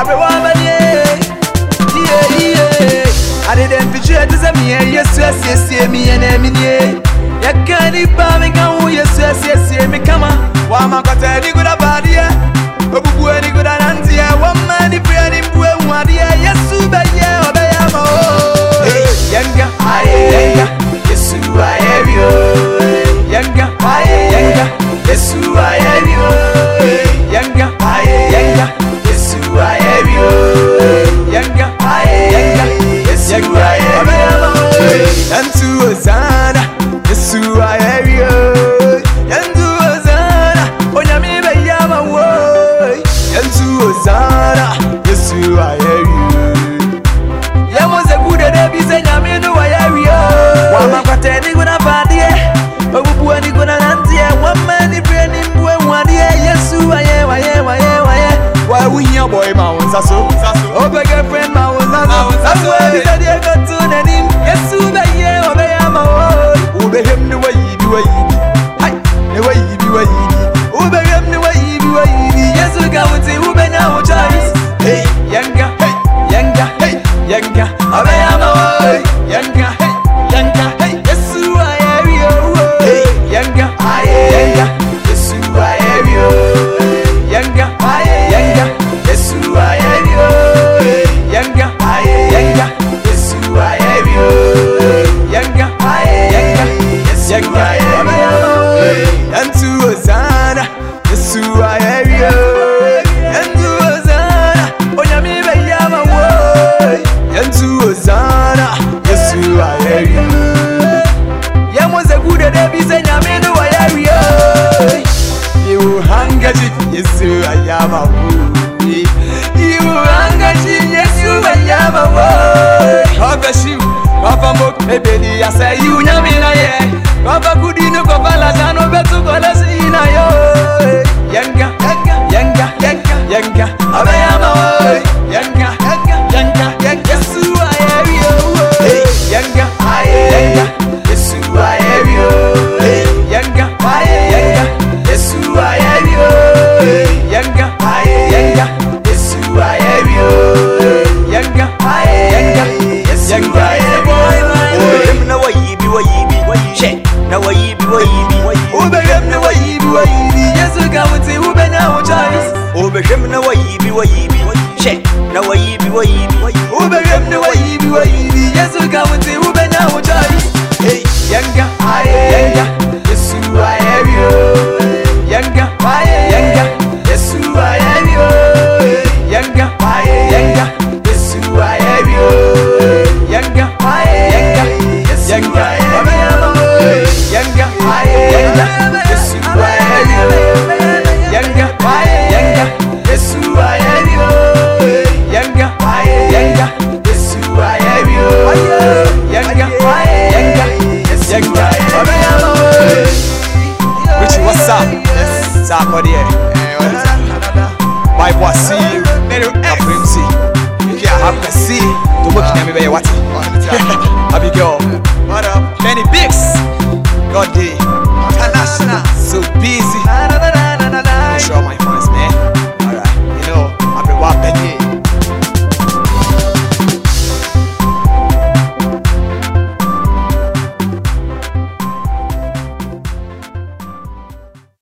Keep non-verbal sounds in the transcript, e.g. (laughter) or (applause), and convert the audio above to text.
I be one man, yeah, yeah, yeah. I abrewa manie Ye ye Ade den pichwe te yeah. miye Yesu esye siye miye ne minye Yeke yes, yes, mi kan wu Yesu esye siye mi I Wama kote ni guda badiye Obubwe ni guda nantiye Wama Abe amawoy Yanka, yanka. Hosanna, Yesu ayeri Ya mose kude debise nyamenu ayeri Iwu hangaji, Yesu ayama wuri Iwu hangaji, Yesu ayama wuri Hogashivu, papa mok mebedi Asa iu nyamina ye, papa kudi Sako there. By what see? Afrim see. Have to see. To work in everywhere watching. (laughs) Happy girl. What up? Many bigs. God day.